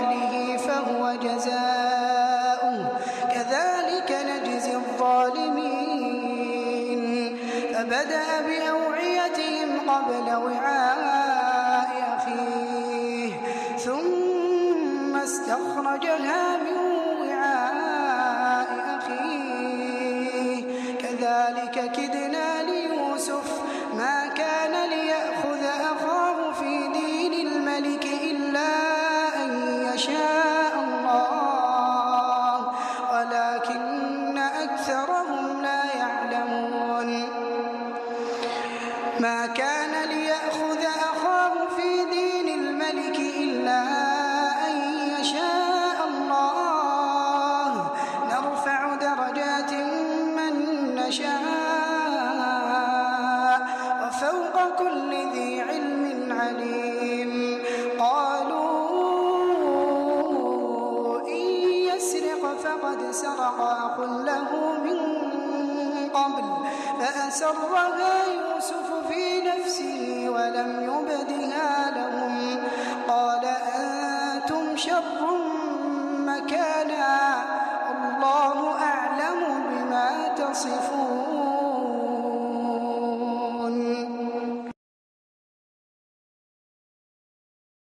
أهله فهو جزاؤه. كذلك نجزي الظالمين. فبدأ بأوعيتهم قبل وعاء أخيه. ثم استخرجها من وعاء أخيه. كذلك كدنا ليوسف يشاء الله ولكن أكثرهم لا يعلمون. ما كان ليأخذ أخاه في دين الملك إلا أن يشاء الله. نرفع درجات من نشاء وفوق كل ذي علم عليم. فقد سرق أخ له من قبل فأسرها يوسف في نفسه ولم يبدها لهم. قال أنتم شر مكانا الله أعلم بما تصفون.